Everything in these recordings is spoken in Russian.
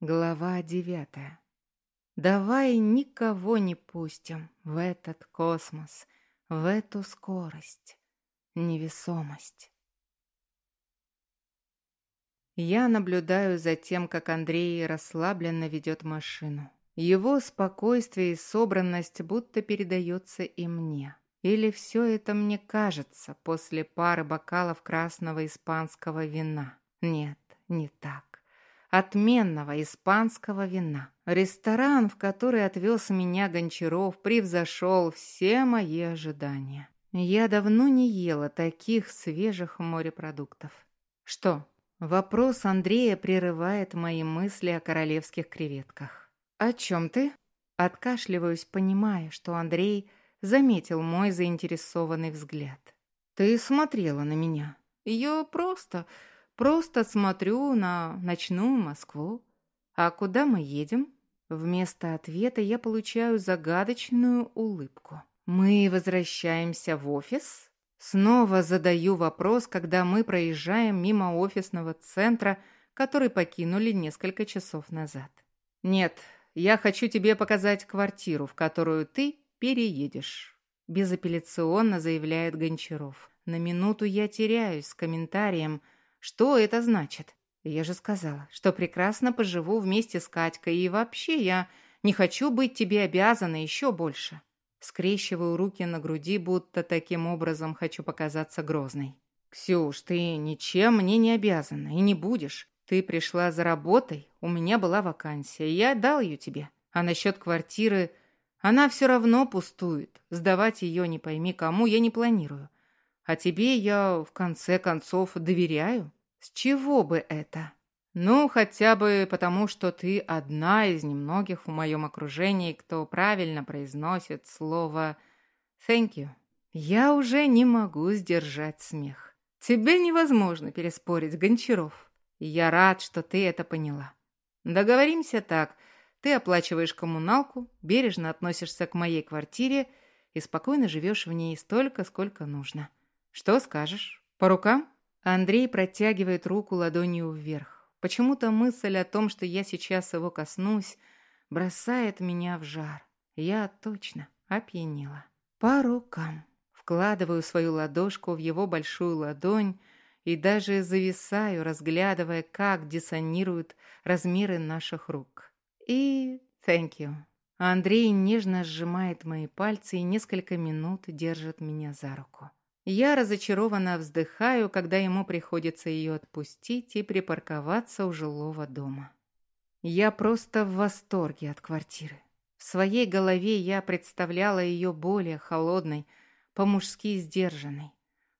Глава девятая. Давай никого не пустим в этот космос, в эту скорость, невесомость. Я наблюдаю за тем, как Андрей расслабленно ведет машину. Его спокойствие и собранность будто передается и мне. Или все это мне кажется после пары бокалов красного испанского вина? Нет, не так отменного испанского вина. Ресторан, в который отвез меня Гончаров, превзошел все мои ожидания. Я давно не ела таких свежих морепродуктов. Что? Вопрос Андрея прерывает мои мысли о королевских креветках. «О чем ты?» Откашливаюсь, понимая, что Андрей заметил мой заинтересованный взгляд. «Ты смотрела на меня. Ее просто Просто смотрю на ночную Москву. А куда мы едем? Вместо ответа я получаю загадочную улыбку. Мы возвращаемся в офис? Снова задаю вопрос, когда мы проезжаем мимо офисного центра, который покинули несколько часов назад. Нет, я хочу тебе показать квартиру, в которую ты переедешь. Безапелляционно заявляет Гончаров. На минуту я теряюсь с комментарием – что это значит? Я же сказала, что прекрасно поживу вместе с Катькой, и вообще я не хочу быть тебе обязана еще больше. Скрещиваю руки на груди, будто таким образом хочу показаться грозной. «Ксюш, ты ничем мне не обязана и не будешь. Ты пришла за работой, у меня была вакансия, я дал ее тебе. А насчет квартиры, она все равно пустует. Сдавать ее не пойми кому я не планирую. А тебе я, в конце концов, доверяю. С чего бы это? Ну, хотя бы потому, что ты одна из немногих в моем окружении, кто правильно произносит слово «thank you». Я уже не могу сдержать смех. Тебе невозможно переспорить, Гончаров. Я рад, что ты это поняла. Договоримся так. Ты оплачиваешь коммуналку, бережно относишься к моей квартире и спокойно живешь в ней столько, сколько нужно. «Что скажешь? По рукам?» Андрей протягивает руку ладонью вверх. Почему-то мысль о том, что я сейчас его коснусь, бросает меня в жар. Я точно опьянела. По рукам. Вкладываю свою ладошку в его большую ладонь и даже зависаю, разглядывая, как диссонируют размеры наших рук. И thank you. Андрей нежно сжимает мои пальцы и несколько минут держит меня за руку. Я разочарованно вздыхаю, когда ему приходится ее отпустить и припарковаться у жилого дома. Я просто в восторге от квартиры. В своей голове я представляла ее более холодной, по-мужски сдержанной.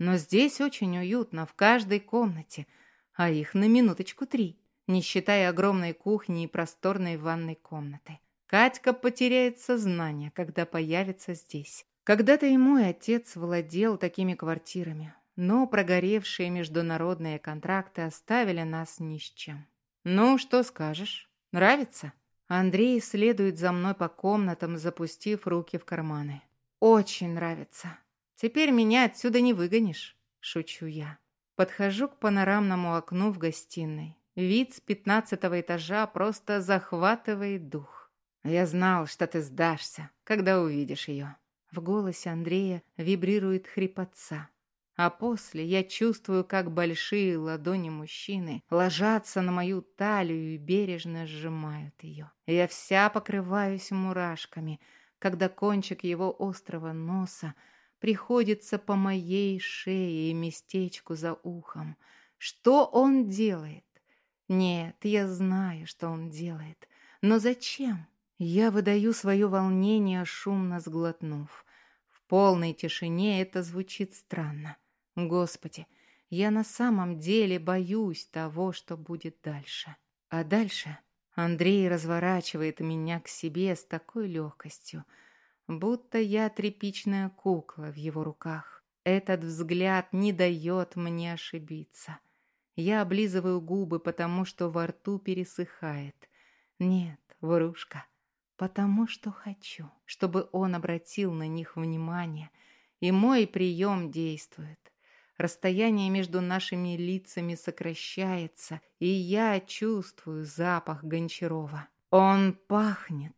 Но здесь очень уютно, в каждой комнате, а их на минуточку три, не считая огромной кухни и просторной ванной комнаты. Катька потеряет сознание, когда появится здесь. Когда-то и мой отец владел такими квартирами, но прогоревшие международные контракты оставили нас ни с чем. «Ну, что скажешь? Нравится?» Андрей следует за мной по комнатам, запустив руки в карманы. «Очень нравится. Теперь меня отсюда не выгонишь», — шучу я. Подхожу к панорамному окну в гостиной. Вид с пятнадцатого этажа просто захватывает дух. Я знал, что ты сдашься, когда увидишь ее. В голосе Андрея вибрирует хрипотца. А после я чувствую, как большие ладони мужчины ложатся на мою талию и бережно сжимают ее. Я вся покрываюсь мурашками, когда кончик его острого носа приходится по моей шее и местечку за ухом. Что он делает? Нет, я знаю, что он делает. Но зачем? Я выдаю свое волнение, шумно сглотнув. Полной тишине это звучит странно. Господи, я на самом деле боюсь того, что будет дальше. А дальше Андрей разворачивает меня к себе с такой легкостью, будто я тряпичная кукла в его руках. Этот взгляд не дает мне ошибиться. Я облизываю губы, потому что во рту пересыхает. Нет, врушка, потому что хочу, чтобы он обратил на них внимание, и мой прием действует. Расстояние между нашими лицами сокращается, и я чувствую запах Гончарова. Он пахнет,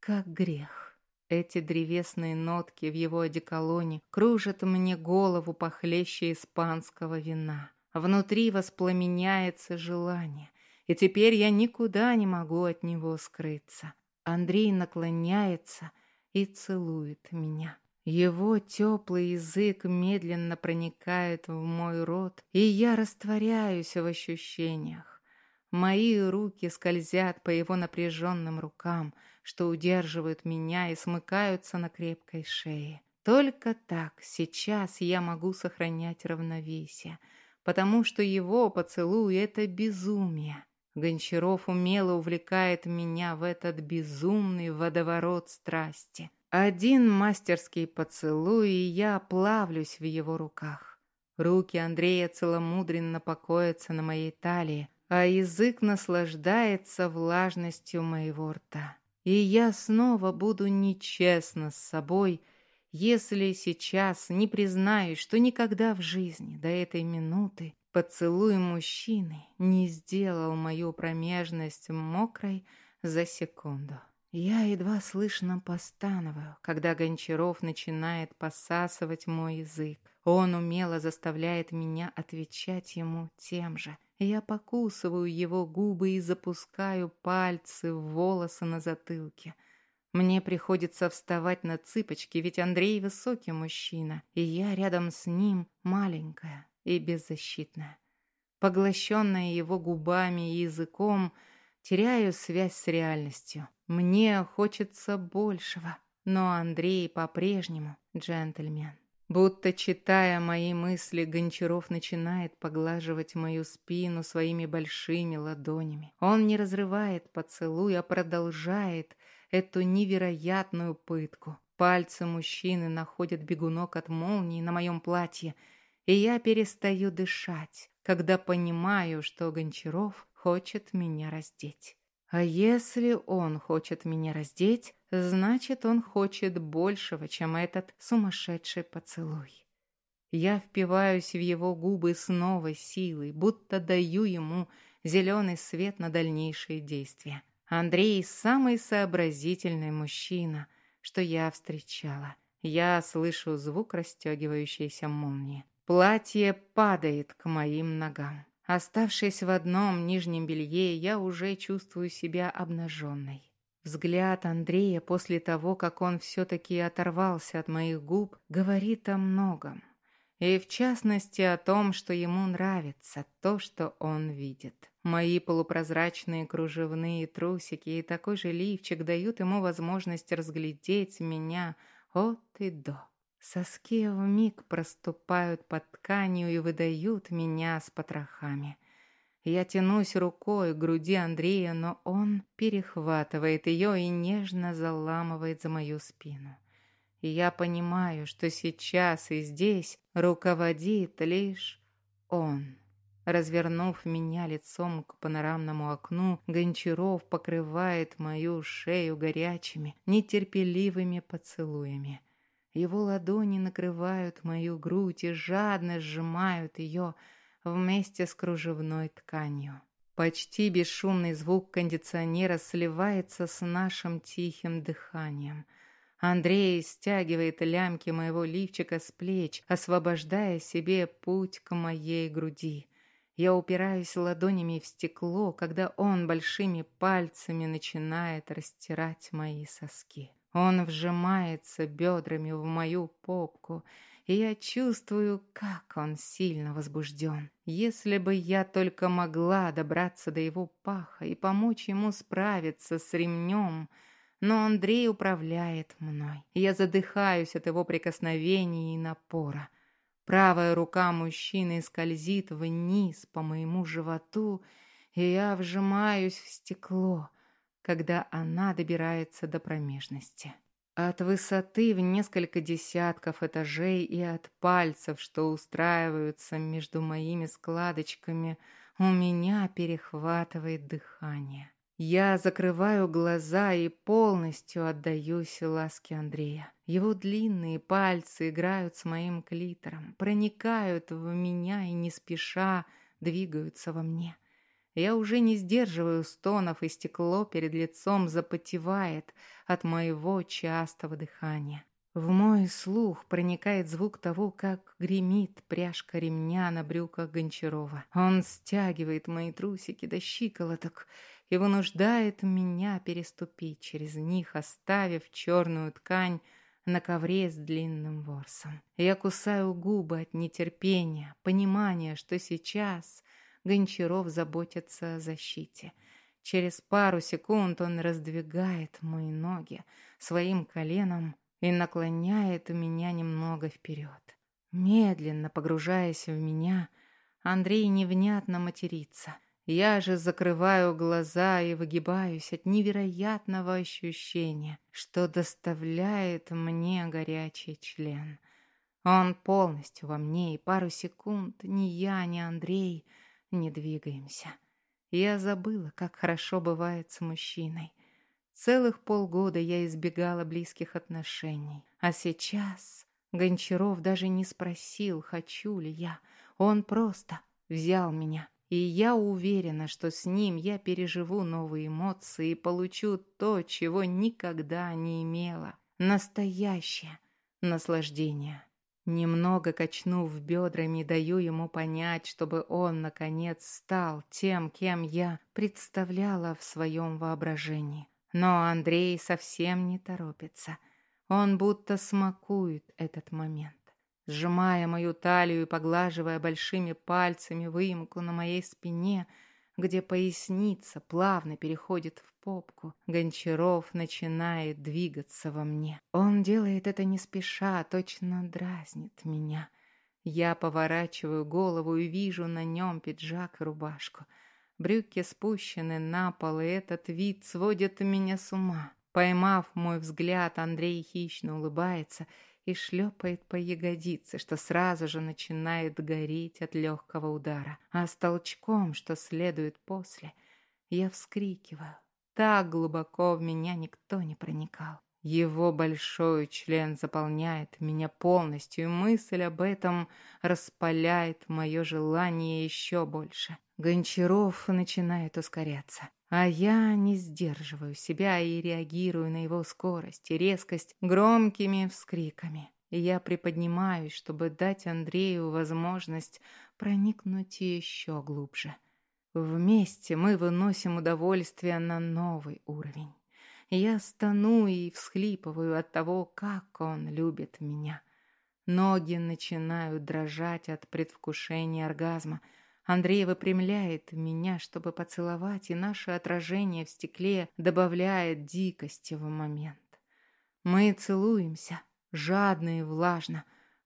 как грех. Эти древесные нотки в его одеколоне кружат мне голову похлеще испанского вина. Внутри воспламеняется желание, и теперь я никуда не могу от него скрыться. Андрей наклоняется и целует меня. Его теплый язык медленно проникает в мой рот, и я растворяюсь в ощущениях. Мои руки скользят по его напряженным рукам, что удерживают меня и смыкаются на крепкой шее. Только так сейчас я могу сохранять равновесие, потому что его поцелуй — это безумие. Гончаров умело увлекает меня в этот безумный водоворот страсти. Один мастерский поцелуй, и я плавлюсь в его руках. Руки Андрея целомудренно покоятся на моей талии, а язык наслаждается влажностью моего рта. И я снова буду нечестна с собой, если сейчас не признаюсь, что никогда в жизни до этой минуты поцелуй мужчины не сделал мою промежность мокрой за секунду. Я едва слышно постановаю, когда Гончаров начинает посасывать мой язык. Он умело заставляет меня отвечать ему тем же. Я покусываю его губы и запускаю пальцы в волосы на затылке. Мне приходится вставать на цыпочки, ведь Андрей высокий мужчина, и я рядом с ним маленькая и беззащитная. Поглощенная его губами и языком, теряю связь с реальностью. Мне хочется большего, но Андрей по-прежнему джентльмен. Будто читая мои мысли, Гончаров начинает поглаживать мою спину своими большими ладонями. Он не разрывает поцелуй, а продолжает эту невероятную пытку. Пальцы мужчины находят бегунок от молнии на моем платье, и я перестаю дышать, когда понимаю, что Гончаров хочет меня раздеть. А если он хочет меня раздеть, значит, он хочет большего, чем этот сумасшедший поцелуй. Я впиваюсь в его губы с новой силой, будто даю ему зеленый свет на дальнейшие действия. Андрей – самый сообразительный мужчина, что я встречала. Я слышу звук расстегивающейся молнии. Платье падает к моим ногам. Оставшись в одном нижнем белье, я уже чувствую себя обнаженной. Взгляд Андрея после того, как он все-таки оторвался от моих губ, говорит о многом. И в частности о том, что ему нравится то, что он видит. Мои полупрозрачные кружевные трусики и такой же лифчик дают ему возможность разглядеть меня от и до. Соски вмиг проступают под тканью и выдают меня с потрохами. Я тянусь рукой к груди Андрея, но он перехватывает ее и нежно заламывает за мою спину. И я понимаю, что сейчас и здесь руководит лишь он. Развернув меня лицом к панорамному окну, Гончаров покрывает мою шею горячими, нетерпеливыми поцелуями. Его ладони накрывают мою грудь и жадно сжимают ее вместе с кружевной тканью. Почти бесшумный звук кондиционера сливается с нашим тихим дыханием. Андрей стягивает лямки моего лифчика с плеч, освобождая себе путь к моей груди. Я упираюсь ладонями в стекло, когда он большими пальцами начинает растирать мои соски. Он вжимается бедрами в мою попку, и я чувствую, как он сильно возбужден. Если бы я только могла добраться до его паха и помочь ему справиться с ремнем, но Андрей управляет мной. Я задыхаюсь от его прикосновений и напора. Правая рука мужчины скользит вниз по моему животу, и я вжимаюсь в стекло — когда она добирается до промежности. От высоты в несколько десятков этажей и от пальцев, что устраиваются между моими складочками, у меня перехватывает дыхание. Я закрываю глаза и полностью отдаюсь ласке Андрея. Его длинные пальцы играют с моим клитором, проникают в меня и не спеша двигаются во мне. Я уже не сдерживаю стонов, и стекло перед лицом запотевает от моего частого дыхания. В мой слух проникает звук того, как гремит пряжка ремня на брюках Гончарова. Он стягивает мои трусики до щиколоток и вынуждает меня переступить через них, оставив черную ткань на ковре с длинным ворсом. Я кусаю губы от нетерпения, понимания, что сейчас Гончаров заботится о защите. Через пару секунд он раздвигает мои ноги своим коленом и наклоняет меня немного вперед. Медленно погружаясь в меня, Андрей невнятно матерится. Я же закрываю глаза и выгибаюсь от невероятного ощущения, что доставляет мне горячий член. Он полностью во мне, и пару секунд ни я, ни Андрей не двигаемся. Я забыла, как хорошо бывает с мужчиной. Целых полгода я избегала близких отношений. А сейчас Гончаров даже не спросил, хочу ли я. Он просто взял меня. И я уверена, что с ним я переживу новые эмоции и получу то, чего никогда не имела. Настоящее наслаждение. Немного качнув бедрами, даю ему понять, чтобы он, наконец, стал тем, кем я представляла в своем воображении. Но Андрей совсем не торопится. Он будто смакует этот момент. Сжимая мою талию и поглаживая большими пальцами выемку на моей спине, где поясница плавно переходит в попку, Гончаров начинает двигаться во мне. Он делает это не спеша, точно дразнит меня. Я поворачиваю голову и вижу на нем пиджак и рубашку — Брюки спущены на пол, и этот вид сводит меня с ума. Поймав мой взгляд, Андрей хищно улыбается и шлепает по ягодице, что сразу же начинает гореть от легкого удара. А с толчком, что следует после, я вскрикиваю. Так глубоко в меня никто не проникал. Его большой член заполняет меня полностью, и мысль об этом распаляет мое желание еще больше. Гончаров начинает ускоряться, а я не сдерживаю себя и реагирую на его скорость и резкость громкими вскриками. Я приподнимаюсь, чтобы дать Андрею возможность проникнуть еще глубже. Вместе мы выносим удовольствие на новый уровень. Я стану и всхлипываю от того, как он любит меня. Ноги начинают дрожать от предвкушения оргазма – Андрей выпрямляет меня, чтобы поцеловать, и наше отражение в стекле добавляет дикости в момент. Мы целуемся, жадно и влажно,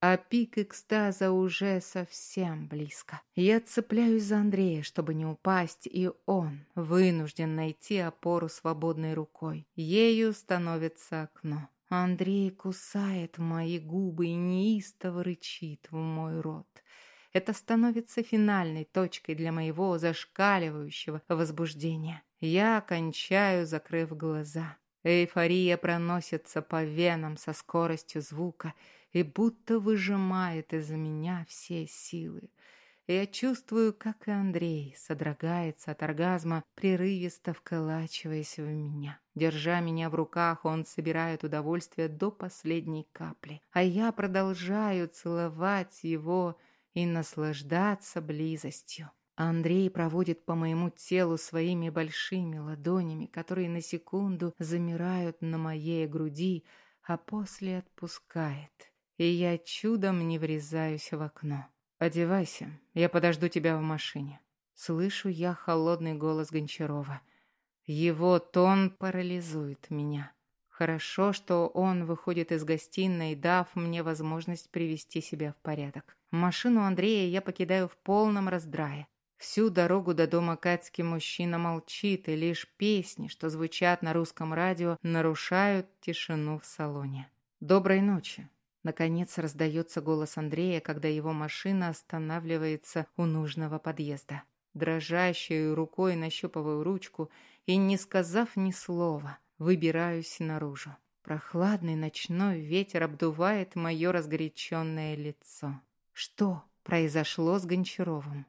а пик экстаза уже совсем близко. Я цепляюсь за Андрея, чтобы не упасть, и он вынужден найти опору свободной рукой. Ею становится окно. Андрей кусает мои губы и неистово рычит в мой рот. Это становится финальной точкой для моего зашкаливающего возбуждения. Я кончаю, закрыв глаза. Эйфория проносится по венам со скоростью звука и будто выжимает из меня все силы. Я чувствую, как и Андрей содрогается от оргазма, прерывисто вколачиваясь в меня. Держа меня в руках, он собирает удовольствие до последней капли. А я продолжаю целовать его и наслаждаться близостью. Андрей проводит по моему телу своими большими ладонями, которые на секунду замирают на моей груди, а после отпускает. И я чудом не врезаюсь в окно. «Одевайся, я подожду тебя в машине». Слышу я холодный голос Гончарова. Его тон парализует меня. Хорошо, что он выходит из гостиной, дав мне возможность привести себя в порядок. Машину Андрея я покидаю в полном раздрае. Всю дорогу до дома Катьки мужчина молчит, и лишь песни, что звучат на русском радио, нарушают тишину в салоне. «Доброй ночи!» Наконец раздается голос Андрея, когда его машина останавливается у нужного подъезда. Дрожащей рукой нащупываю ручку и, не сказав ни слова, Выбираюсь наружу. Прохладный ночной ветер обдувает мое разгоряченное лицо. Что произошло с Гончаровым?